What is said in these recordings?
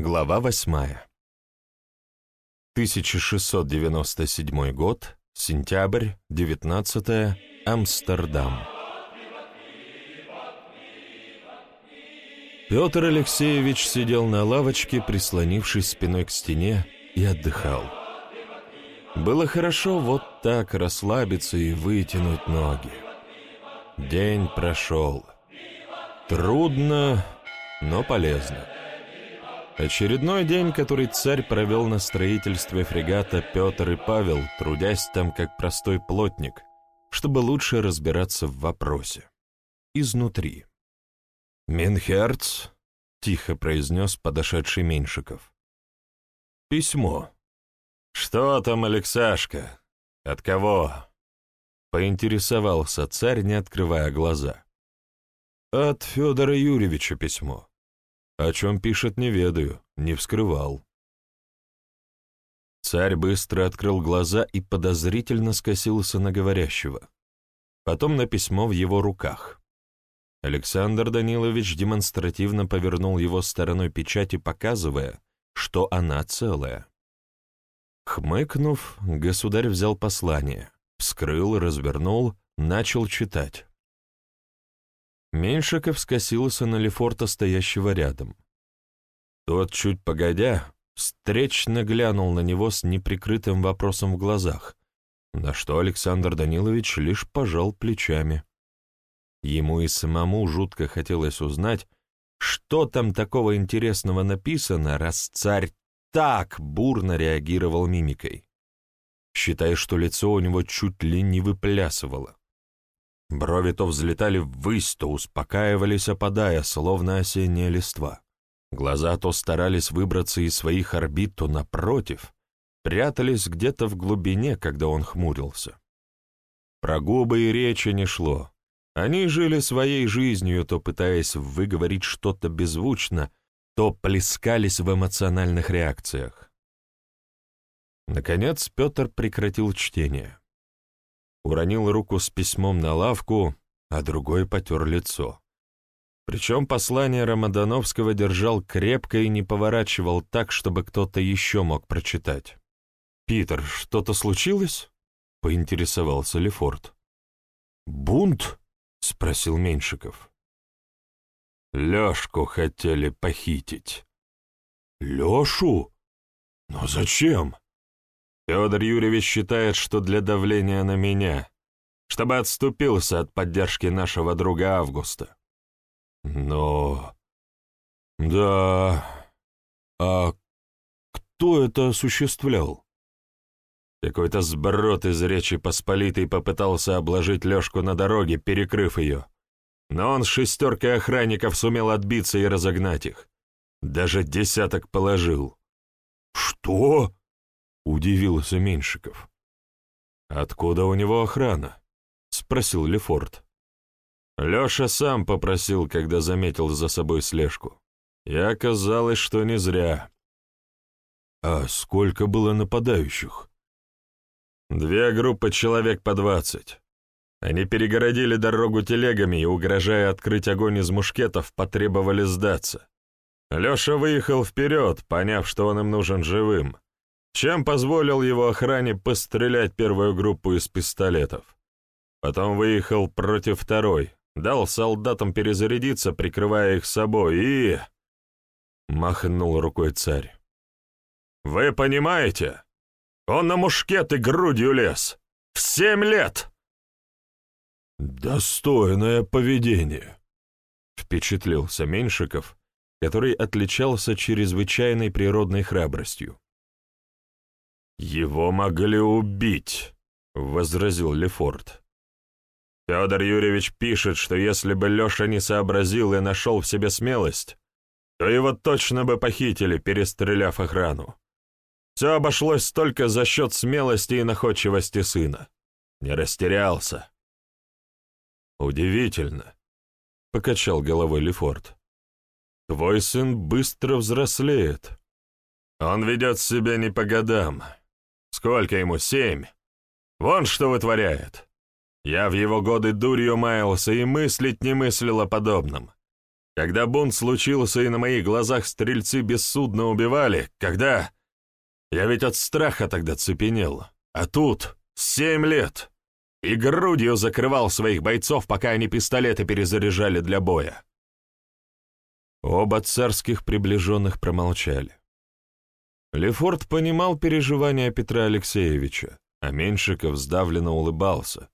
Глава восьмая. 1697 год, сентябрь, 19 Амстердам. Петр Алексеевич сидел на лавочке, прислонившись спиной к стене, и отдыхал. Было хорошо вот так расслабиться и вытянуть ноги. День прошел. Трудно, но полезно. Очередной день, который царь провел на строительстве фрегата Петр и Павел, трудясь там как простой плотник, чтобы лучше разбираться в вопросе. Изнутри. «Минхерц», — тихо произнес подошедший Меньшиков. «Письмо». «Что там, Алексашка? От кого?» — поинтересовался царь, не открывая глаза. «От Федора Юрьевича письмо. О чем пишет, не ведаю, не вскрывал». Царь быстро открыл глаза и подозрительно скосился на говорящего. Потом на письмо в его руках. Александр Данилович демонстративно повернул его стороной печати, показывая, что она целая. Хмыкнув, государь взял послание, вскрыл, развернул, начал читать. Меньшиков скосился на Лефорта, стоящего рядом. Тот, чуть погодя, встречно глянул на него с неприкрытым вопросом в глазах, на что Александр Данилович лишь пожал плечами. Ему и самому жутко хотелось узнать, что там такого интересного написано, раз царь так бурно реагировал мимикой. Считай, что лицо у него чуть ли не выплясывало. Брови то взлетали ввысь, то успокаивались, опадая, словно осенняя листва. Глаза то старались выбраться из своих орбит, то, напротив, прятались где-то в глубине, когда он хмурился. Про губы и речи не шло, они жили своей жизнью, то пытаясь выговорить что-то беззвучно, то плескались в эмоциональных реакциях. Наконец Петр прекратил чтение. Уронил руку с письмом на лавку, а другой потер лицо. Причем послание Рамадановского держал крепко и не поворачивал так, чтобы кто-то еще мог прочитать. «Питер, что-то случилось?» — поинтересовался Лефорт. «Бунт?» — спросил Меньшиков. «Лёшку хотели похитить». «Лёшу? Но зачем?» Федор Юрьевич считает, что для давления на меня, чтобы отступился от поддержки нашего друга Августа. Но... Да... А кто это осуществлял? Какой-то сброд из Речи Посполитой попытался обложить Лёшку на дороге, перекрыв ее. Но он с шестеркой охранников сумел отбиться и разогнать их. Даже десяток положил. «Что?» — удивился Меньшиков. «Откуда у него охрана?» — спросил Лефорт. Лёша сам попросил, когда заметил за собой слежку. И оказалось, что не зря. «А сколько было нападающих?» Две группы человек по двадцать. Они перегородили дорогу телегами и, угрожая открыть огонь из мушкетов, потребовали сдаться. Леша выехал вперед, поняв, что он им нужен живым, чем позволил его охране пострелять первую группу из пистолетов. Потом выехал против второй, дал солдатам перезарядиться, прикрывая их собой, и... Махнул рукой царь. «Вы понимаете?» Он на мушкеты грудью лез. В семь лет!» «Достойное поведение», — впечатлился Меньшиков, который отличался чрезвычайной природной храбростью. «Его могли убить», — возразил Лефорт. Федор Юрьевич пишет, что если бы Леша не сообразил и нашел в себе смелость, то его точно бы похитили, перестреляв охрану. Все обошлось только за счет смелости и находчивости сына. Не растерялся. «Удивительно», — покачал головой Лефорт. «Твой сын быстро взрослеет. Он ведет себя не по годам. Сколько ему, семь? Вон что вытворяет. Я в его годы дурью маялся и мыслить не мыслил о подобном. Когда бунт случился и на моих глазах стрельцы бессудно убивали, когда... Я ведь от страха тогда цепенел. А тут семь лет. И грудью закрывал своих бойцов, пока они пистолеты перезаряжали для боя. Оба царских приближенных промолчали. Лефорт понимал переживания Петра Алексеевича, а Меньшиков сдавленно улыбался,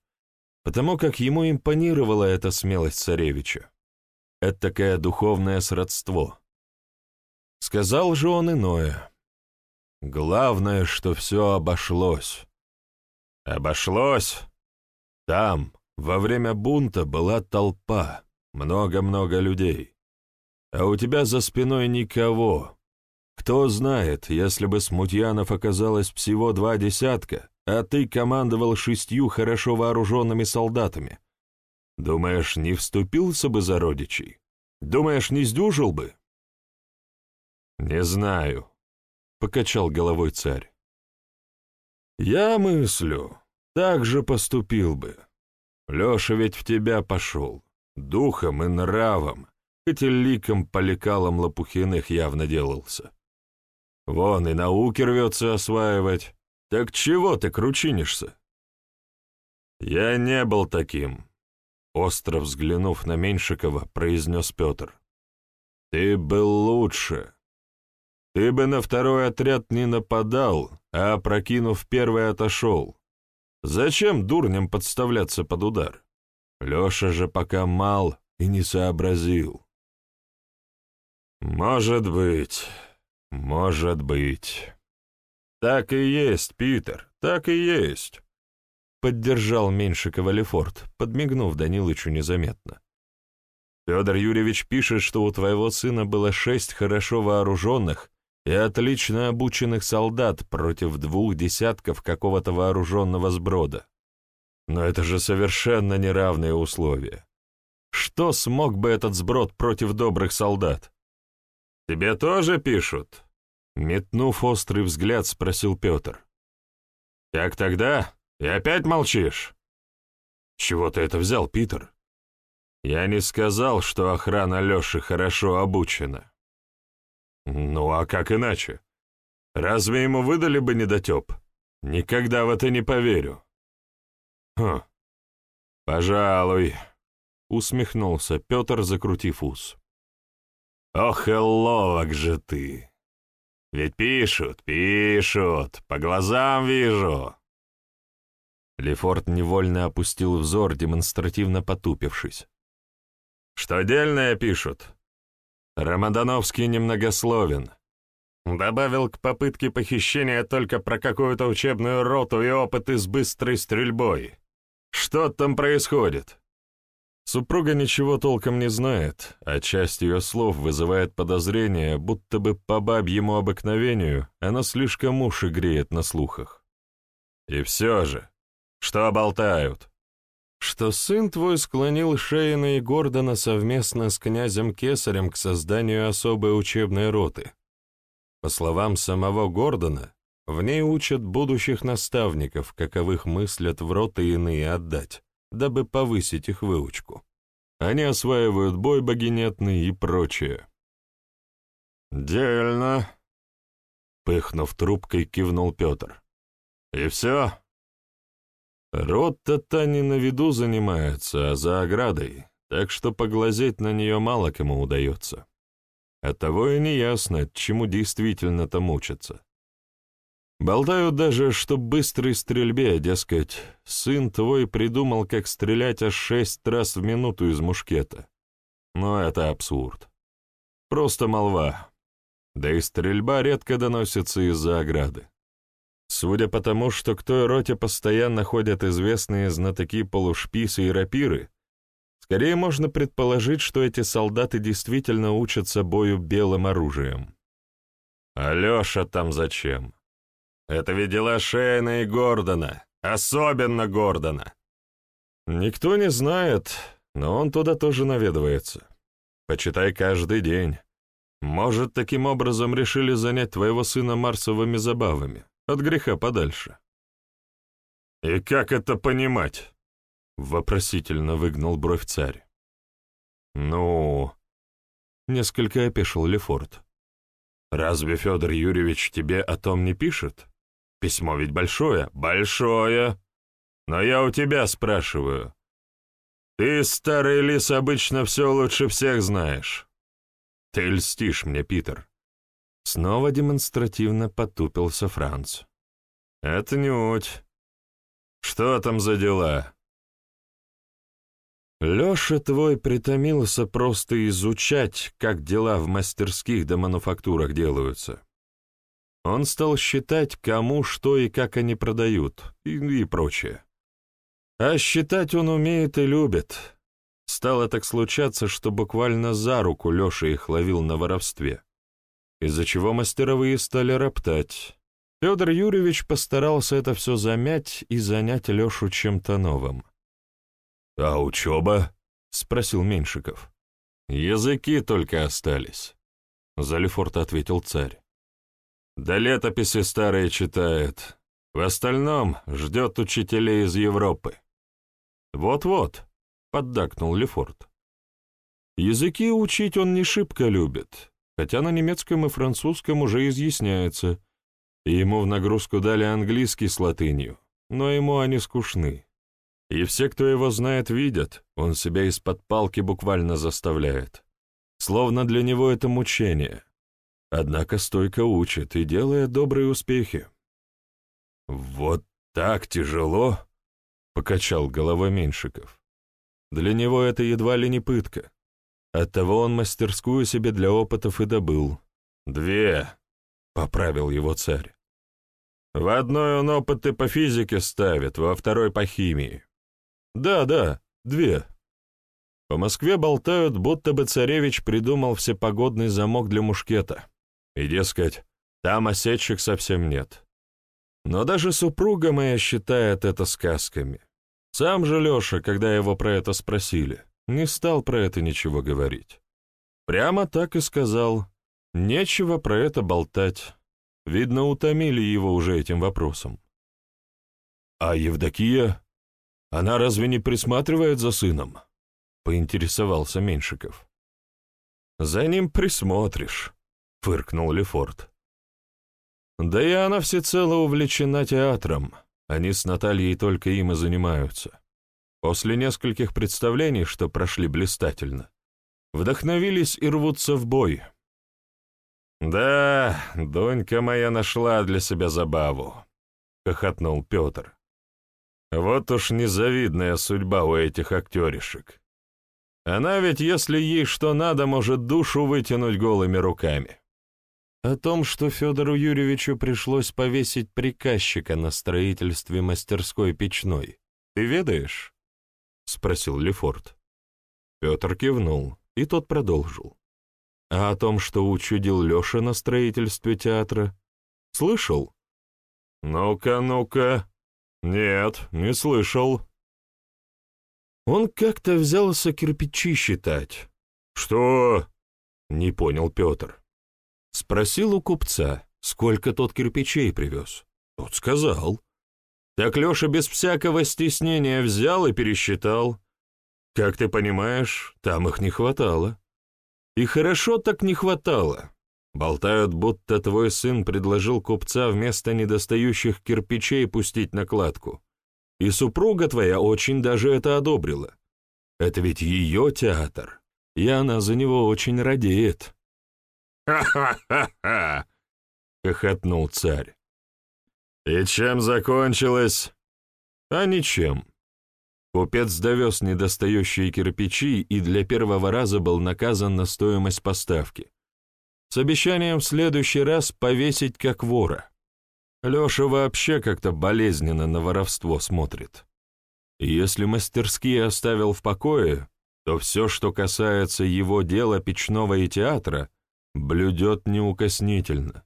потому как ему импонировала эта смелость царевича. Это такое духовное сродство. Сказал же он иное. Главное, что все обошлось. Обошлось? Там, во время бунта, была толпа, много-много людей а у тебя за спиной никого. Кто знает, если бы Смутьянов оказалось всего два десятка, а ты командовал шестью хорошо вооруженными солдатами. Думаешь, не вступился бы за родичей? Думаешь, не сдюжил бы? Не знаю, — покачал головой царь. Я мыслю, так же поступил бы. Леша ведь в тебя пошел, духом и нравом, хоть и ликом по лекалам Лопухиных явно делался. Вон и науки рвется осваивать. Так чего ты кручинишься? Я не был таким, остро взглянув на Меньшикова, произнес Петр. Ты был лучше. Ты бы на второй отряд не нападал, а, прокинув первый, отошел. Зачем дурням подставляться под удар? Леша же пока мал и не сообразил. «Может быть, может быть. Так и есть, Питер, так и есть», — поддержал Меньшикова Лефорт, подмигнув Данилычу незаметно. «Федор Юрьевич пишет, что у твоего сына было шесть хорошо вооруженных и отлично обученных солдат против двух десятков какого-то вооруженного сброда. Но это же совершенно неравные условия. Что смог бы этот сброд против добрых солдат? «Тебе тоже пишут?» Метнув острый взгляд, спросил Петр. «Как тогда? И опять молчишь?» «Чего ты это взял, Питер?» «Я не сказал, что охрана Леши хорошо обучена». «Ну а как иначе? Разве ему выдали бы недотеп? Никогда в это не поверю». «Хм, пожалуй», — усмехнулся Петр, закрутив ус. Ох, и ловок же ты! Ведь пишут, пишут, по глазам вижу!» Лефорт невольно опустил взор, демонстративно потупившись. «Что дельное пишут?» Рамадановский немногословен. Добавил к попытке похищения только про какую-то учебную роту и опыты с быстрой стрельбой. Что там происходит? Супруга ничего толком не знает, а часть ее слов вызывает подозрение, будто бы по бабьему обыкновению она слишком уши греет на слухах. И все же, что болтают? Что сын твой склонил Шейна и Гордона совместно с князем Кесарем к созданию особой учебной роты. По словам самого Гордона, в ней учат будущих наставников, каковых мыслят в роты иные отдать дабы повысить их выучку. Они осваивают бой богинетный и прочее. «Дельно», — пыхнув трубкой, кивнул Петр. «И все?» Рот-то та не на виду занимается, а за оградой, так что поглазеть на нее мало кому удается. Оттого и не ясно, чему действительно-то мучатся. Болтают даже, что быстрой стрельбе, дескать, сын твой придумал, как стрелять аж шесть раз в минуту из мушкета. Но это абсурд. Просто молва. Да и стрельба редко доносится из-за ограды. Судя по тому, что к той роте постоянно ходят известные знатоки полушписы и рапиры, скорее можно предположить, что эти солдаты действительно учатся бою белым оружием. Алеша там зачем? Это ведь дела Шейна и Гордона, особенно Гордона. Никто не знает, но он туда тоже наведывается. Почитай каждый день. Может, таким образом решили занять твоего сына марсовыми забавами, от греха подальше. «И как это понимать?» — вопросительно выгнал бровь царь. «Ну, — несколько опешил Лефорт. «Разве Федор Юрьевич тебе о том не пишет? Письмо ведь большое». «Большое! Но я у тебя спрашиваю. Ты, старый лис, обычно все лучше всех знаешь. Ты льстишь мне, Питер». Снова демонстративно потупился Франц. «Это нють. Что там за дела?» Леша твой притомился просто изучать, как дела в мастерских да мануфактурах делаются. Он стал считать, кому, что и как они продают, и, и прочее. А считать он умеет и любит. Стало так случаться, что буквально за руку Леша их ловил на воровстве, из-за чего мастеровые стали роптать. Федор Юрьевич постарался это все замять и занять Лешу чем-то новым. «А учеба?» — спросил Меньшиков. «Языки только остались», — Залифорт ответил царь. «Да летописи старые читает. В остальном ждет учителей из Европы». «Вот-вот», — поддакнул Лефорт. «Языки учить он не шибко любит, хотя на немецком и французском уже изъясняется, и ему в нагрузку дали английский с латынью, но ему они скучны. И все, кто его знает, видят, он себя из-под палки буквально заставляет. Словно для него это мучение. Однако стойко учит и делает добрые успехи. «Вот так тяжело?» — покачал головой Меньшиков. «Для него это едва ли не пытка. Оттого он мастерскую себе для опытов и добыл. Две!» — поправил его царь. «В одной он опыты по физике ставит, во второй — по химии. Да, да, две. По Москве болтают, будто бы царевич придумал всепогодный замок для мушкета. И, дескать, там осечек совсем нет. Но даже супруга моя считает это сказками. Сам же Леша, когда его про это спросили, не стал про это ничего говорить. Прямо так и сказал. Нечего про это болтать. Видно, утомили его уже этим вопросом. А Евдокия? Она разве не присматривает за сыном?» — поинтересовался Меньшиков. «За ним присмотришь», — фыркнул Лефорт. «Да и она всецело увлечена театром. Они с Натальей только им и занимаются. После нескольких представлений, что прошли блистательно, вдохновились и рвутся в бой». «Да, донька моя нашла для себя забаву», — хохотнул Петр. Вот уж незавидная судьба у этих актеришек. Она ведь, если ей что надо, может душу вытянуть голыми руками. О том, что Федору Юрьевичу пришлось повесить приказчика на строительстве мастерской печной, ты ведаешь? — спросил Лефорт. Петр кивнул, и тот продолжил. А о том, что учудил Леша на строительстве театра, слышал? «Ну-ка, ну-ка», «Нет, не слышал». Он как-то взялся кирпичи считать. «Что?» — не понял Петр. Спросил у купца, сколько тот кирпичей привез. Тот сказал. Так Леша без всякого стеснения взял и пересчитал. Как ты понимаешь, там их не хватало. И хорошо так не хватало. Болтают, будто твой сын предложил купца вместо недостающих кирпичей пустить накладку. И супруга твоя очень даже это одобрила. Это ведь ее театр, и она за него очень радеет. «Ха-ха-ха-ха!» — хохотнул царь. «И чем закончилось?» «А ничем». Купец довез недостающие кирпичи и для первого раза был наказан на стоимость поставки с обещанием в следующий раз повесить как вора. Леша вообще как-то болезненно на воровство смотрит. Если мастерские оставил в покое, то все, что касается его дела печного и театра, блюдет неукоснительно.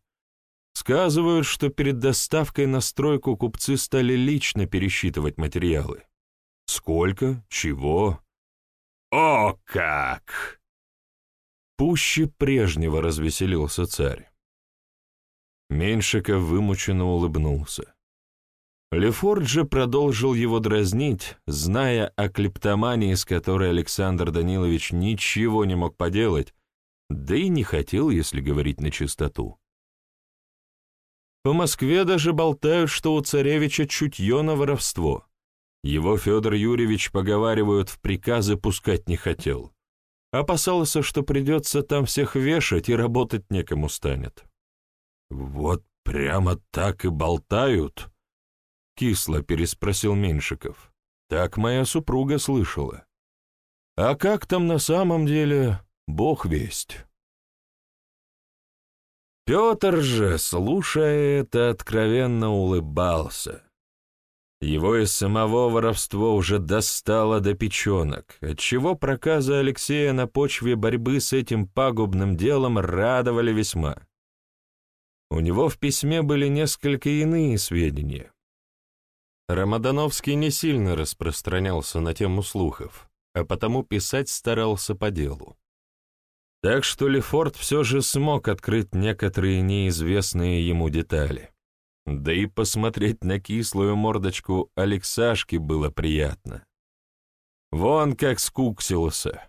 Сказывают, что перед доставкой на стройку купцы стали лично пересчитывать материалы. Сколько? Чего? О, как! Пуще прежнего развеселился царь. Меньшиков вымученно улыбнулся. Лефорт же продолжил его дразнить, зная о клептомании, с которой Александр Данилович ничего не мог поделать, да и не хотел, если говорить на чистоту. По Москве даже болтают, что у царевича чутье на воровство. Его Федор Юрьевич, поговаривают, в приказы пускать не хотел. Опасался, что придется там всех вешать и работать некому станет. «Вот прямо так и болтают?» — кисло переспросил Меньшиков. «Так моя супруга слышала. А как там на самом деле, бог весть». Петр же, слушая это, откровенно улыбался. Его из самого воровства уже достало до печенок, отчего проказы Алексея на почве борьбы с этим пагубным делом радовали весьма. У него в письме были несколько иные сведения. Рамадановский не сильно распространялся на тему слухов, а потому писать старался по делу. Так что Лефорт все же смог открыть некоторые неизвестные ему детали. Да и посмотреть на кислую мордочку Алексашки было приятно. Вон как скуксился.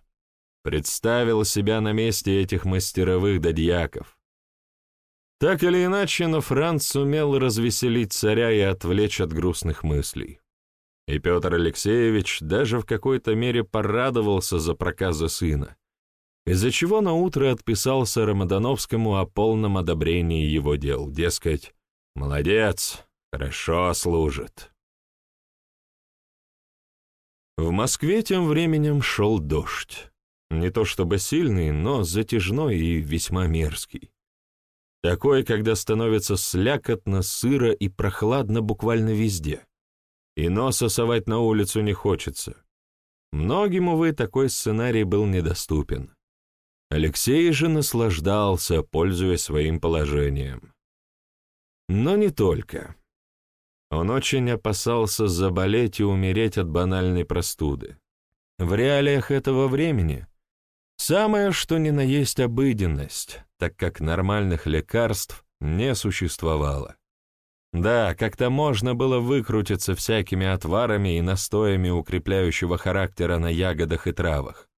Представил себя на месте этих мастеровых додьяков. Так или иначе, но Франц сумел развеселить царя и отвлечь от грустных мыслей. И Петр Алексеевич даже в какой-то мере порадовался за проказа сына из-за чего наутро отписался Рамадановскому о полном одобрении его дел, дескать, «Молодец, хорошо служит». В Москве тем временем шел дождь. Не то чтобы сильный, но затяжной и весьма мерзкий. Такой, когда становится слякотно, сыро и прохладно буквально везде. И носа совать на улицу не хочется. Многим, увы, такой сценарий был недоступен. Алексей же наслаждался, пользуясь своим положением. Но не только. Он очень опасался заболеть и умереть от банальной простуды. В реалиях этого времени самое что ни на есть обыденность, так как нормальных лекарств не существовало. Да, как-то можно было выкрутиться всякими отварами и настоями укрепляющего характера на ягодах и травах.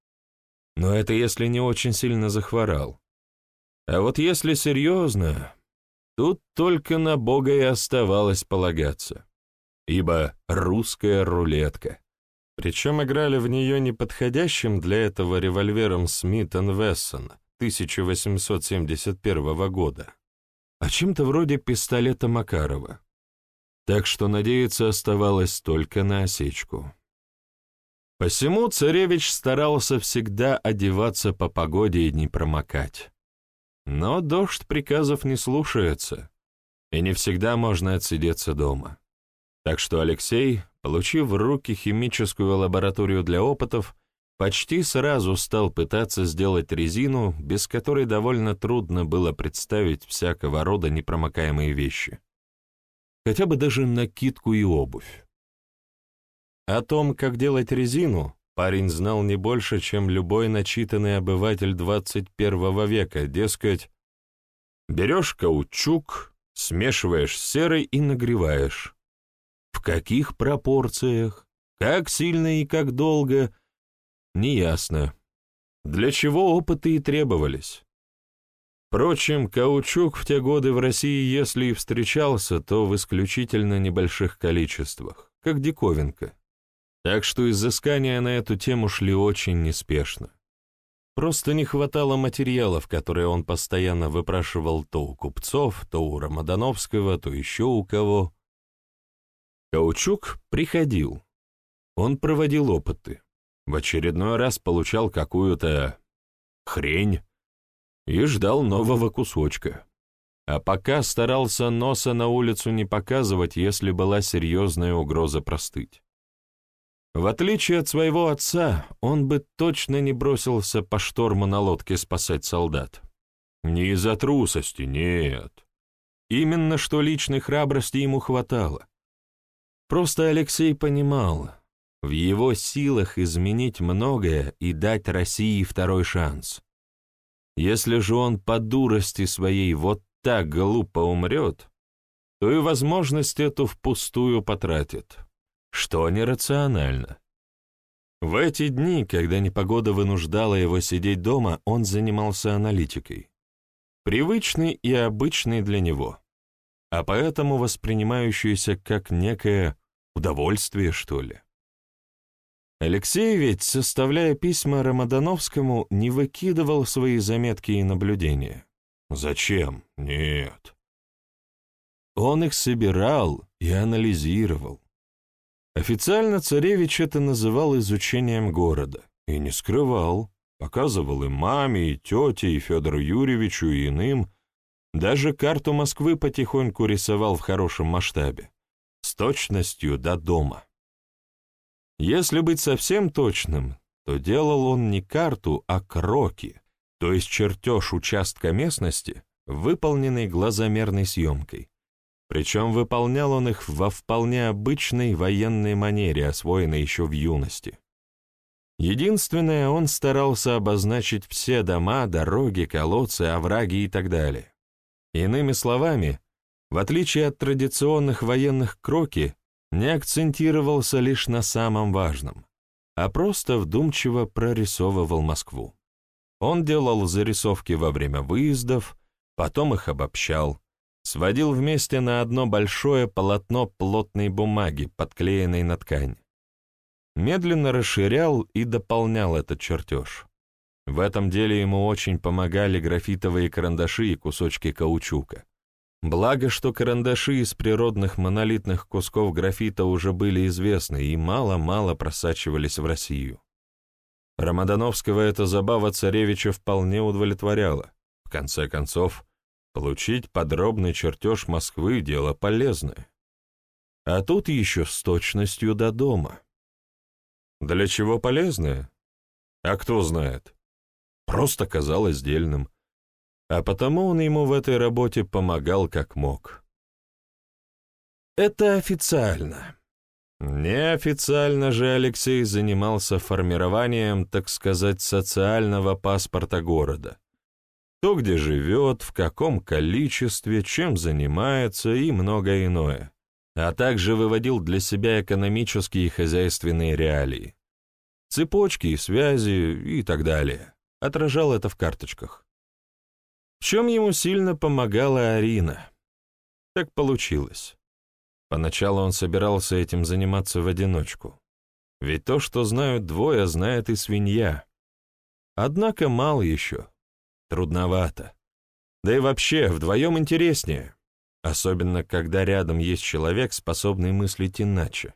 Но это если не очень сильно захворал. А вот если серьезно, тут только на Бога и оставалось полагаться. Ибо русская рулетка. Причем играли в нее неподходящим для этого револьвером Смит Вессон 1871 года, а чем-то вроде пистолета Макарова. Так что надеяться оставалось только на осечку. Посему царевич старался всегда одеваться по погоде и не промокать. Но дождь приказов не слушается, и не всегда можно отсидеться дома. Так что Алексей, получив в руки химическую лабораторию для опытов, почти сразу стал пытаться сделать резину, без которой довольно трудно было представить всякого рода непромокаемые вещи. Хотя бы даже накидку и обувь. О том, как делать резину, парень знал не больше, чем любой начитанный обыватель 21 века, дескать, берешь каучук, смешиваешь с серой и нагреваешь. В каких пропорциях, как сильно и как долго, неясно. Для чего опыты и требовались. Впрочем, каучук в те годы в России, если и встречался, то в исключительно небольших количествах, как диковинка. Так что изыскания на эту тему шли очень неспешно. Просто не хватало материалов, которые он постоянно выпрашивал то у купцов, то у Рамадановского, то еще у кого. Каучук приходил. Он проводил опыты. В очередной раз получал какую-то хрень и ждал нового кусочка. А пока старался носа на улицу не показывать, если была серьезная угроза простыть. В отличие от своего отца, он бы точно не бросился по шторму на лодке спасать солдат. Не из-за трусости, нет. Именно что личной храбрости ему хватало. Просто Алексей понимал, в его силах изменить многое и дать России второй шанс. Если же он по дурости своей вот так глупо умрет, то и возможность эту впустую потратит что нерационально. В эти дни, когда непогода вынуждала его сидеть дома, он занимался аналитикой. Привычный и обычный для него, а поэтому воспринимающийся как некое удовольствие, что ли. Алексей ведь, составляя письма Рамадановскому, не выкидывал свои заметки и наблюдения. Зачем? Нет. Он их собирал и анализировал. Официально царевич это называл изучением города и не скрывал, показывал и маме, и тете, и Федору Юрьевичу, и иным, даже карту Москвы потихоньку рисовал в хорошем масштабе, с точностью до дома. Если быть совсем точным, то делал он не карту, а кроки, то есть чертеж участка местности, выполненный глазомерной съемкой. Причем выполнял он их во вполне обычной военной манере, освоенной еще в юности. Единственное, он старался обозначить все дома, дороги, колодцы, овраги и так далее. Иными словами, в отличие от традиционных военных кроки, не акцентировался лишь на самом важном, а просто вдумчиво прорисовывал Москву. Он делал зарисовки во время выездов, потом их обобщал, сводил вместе на одно большое полотно плотной бумаги, подклеенной на ткань. Медленно расширял и дополнял этот чертеж. В этом деле ему очень помогали графитовые карандаши и кусочки каучука. Благо, что карандаши из природных монолитных кусков графита уже были известны и мало-мало просачивались в Россию. Рамадановского эта забава царевича вполне удовлетворяла. В конце концов, Получить подробный чертеж Москвы — дело полезное. А тут еще с точностью до дома. Для чего полезное? А кто знает. Просто казалось дельным. А потому он ему в этой работе помогал как мог. Это официально. Неофициально же Алексей занимался формированием, так сказать, социального паспорта города кто где живет, в каком количестве, чем занимается и многое иное, а также выводил для себя экономические и хозяйственные реалии, цепочки и связи и так далее, отражал это в карточках. В чем ему сильно помогала Арина. Так получилось. Поначалу он собирался этим заниматься в одиночку. Ведь то, что знают двое, знает и свинья. Однако мало еще. Трудновато. Да и вообще, вдвоем интереснее. Особенно, когда рядом есть человек, способный мыслить иначе.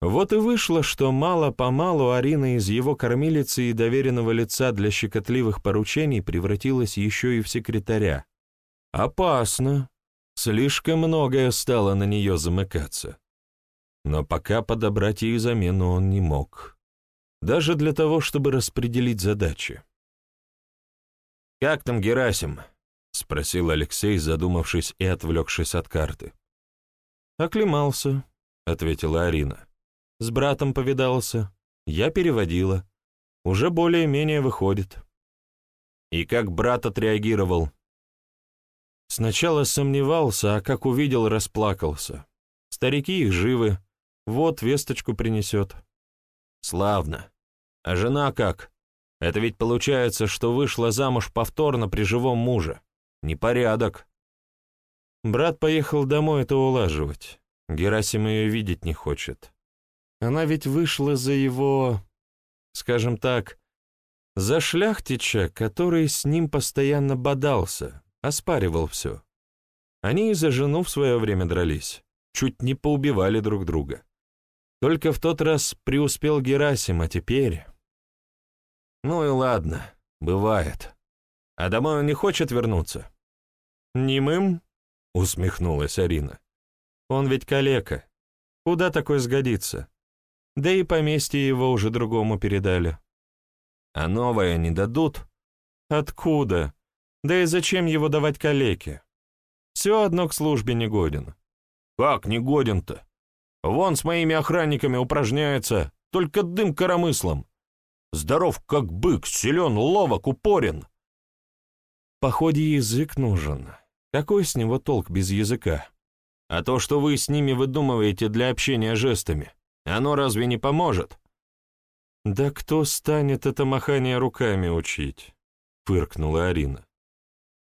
Вот и вышло, что мало-помалу Арина из его кормилицы и доверенного лица для щекотливых поручений превратилась еще и в секретаря. Опасно. Слишком многое стало на нее замыкаться. Но пока подобрать ей замену он не мог. Даже для того, чтобы распределить задачи. «Как там Герасим?» — спросил Алексей, задумавшись и отвлекшись от карты. «Оклемался», — ответила Арина. «С братом повидался. Я переводила. Уже более-менее выходит». «И как брат отреагировал?» Сначала сомневался, а как увидел, расплакался. Старики их живы. Вот весточку принесет. «Славно. А жена как?» Это ведь получается, что вышла замуж повторно при живом муже. Непорядок. Брат поехал домой это улаживать. Герасим ее видеть не хочет. Она ведь вышла за его, скажем так, за шляхтича, который с ним постоянно бодался, оспаривал все. Они и за жену в свое время дрались, чуть не поубивали друг друга. Только в тот раз преуспел Герасим, а теперь... Ну и ладно, бывает. А домой он не хочет вернуться? Немым? Усмехнулась Арина. Он ведь калека. Куда такой сгодится? Да и поместье его уже другому передали. А новое не дадут? Откуда? Да и зачем его давать калеке? Все одно к службе не годен. Как не годен-то? Вон с моими охранниками упражняется, только дым коромыслом. Здоров, как бык, силен, ловок, упорен. Походе язык нужен. Какой с него толк без языка? А то, что вы с ними выдумываете для общения жестами, оно разве не поможет? «Да кто станет это махание руками учить?» — фыркнула Арина.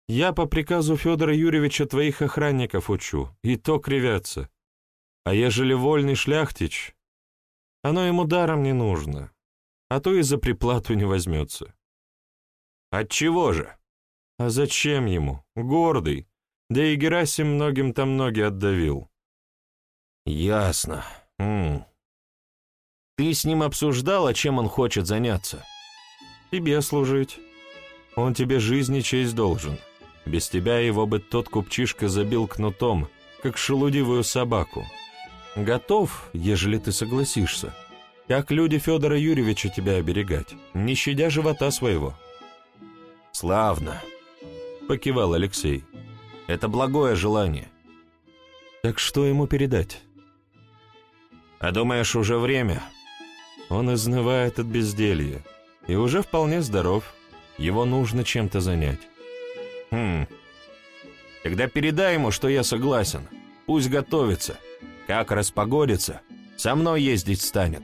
«Я по приказу Федора Юрьевича твоих охранников учу, и то кривятся. А ежели вольный шляхтич, оно ему даром не нужно, а то и за приплату не возьмется». «Отчего же?» «А зачем ему? Гордый. Да и Герасим многим там ноги отдавил». «Ясно. М -м. Ты с ним обсуждала, чем он хочет заняться?» «Тебе служить. Он тебе жизнь и честь должен. Без тебя его бы тот купчишка забил кнутом, как шелудивую собаку. Готов, ежели ты согласишься, как люди Федора Юрьевича тебя оберегать, не щадя живота своего». «Славно», — покивал Алексей. «Это благое желание». «Так что ему передать?» «А думаешь, уже время?» Он изнывает от безделья и уже вполне здоров. Его нужно чем-то занять. Хм. Тогда передай ему, что я согласен. Пусть готовится. Как распогодится, со мной ездить станет.